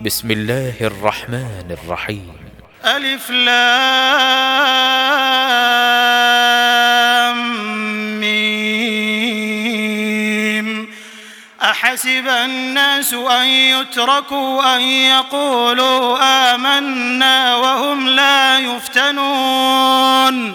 بسم الله الرحمن الرحيم الف لام میم. احسب الناس ان يتركوا ان يقولوا آمنا وهم لا يفتنون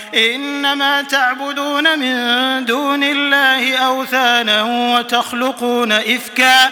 إنما تعبدون من دون الله أوثانا وتخلقون إفكا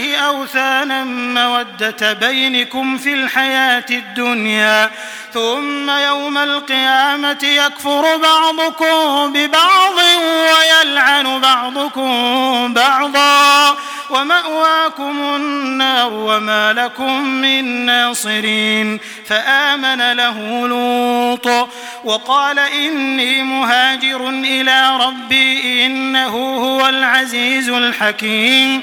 الله أوثانا مودة بينكم في الحياة الدنيا ثم يوم القيامة يكفر بعضكم ببعض ويلعن بعضكم بعضا. ومأواكم النار وما لكم من ناصرين. فآمن له لوط وقال إني مهاجر إلى ربي إنه هو العزيز الحكيم.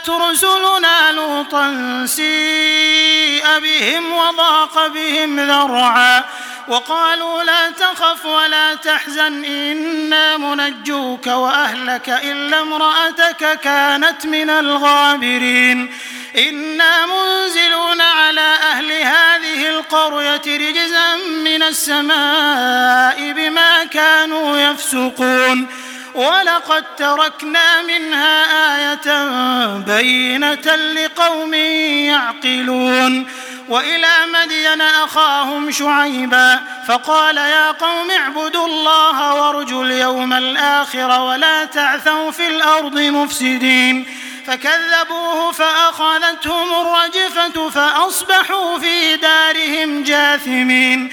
أرسلت رسلنا لوطا سيء بهم وضاق بهم ذرعا وقالوا لا تخف ولا تحزن إنا منجوك وأهلك إلا امرأتك كانت من الغابرين. إنا منزلون على أهل هذه القرية رجزا من السماء بما كانوا يفسقون. وَلَقَدْ تَرَكْنَا مِنْهَا آيَةً بَيِّنَةً لِقَوْمٍ يَعْقِلُونَ وإلى مدين أخاهم شعيبا فقال يا قوم اعبدوا الله وارجوا اليوم الآخر ولا تعثوا في الأرض مفسدين فكذبوه فأخذتهم الرجفة فأصبحوا في دارهم جاثمين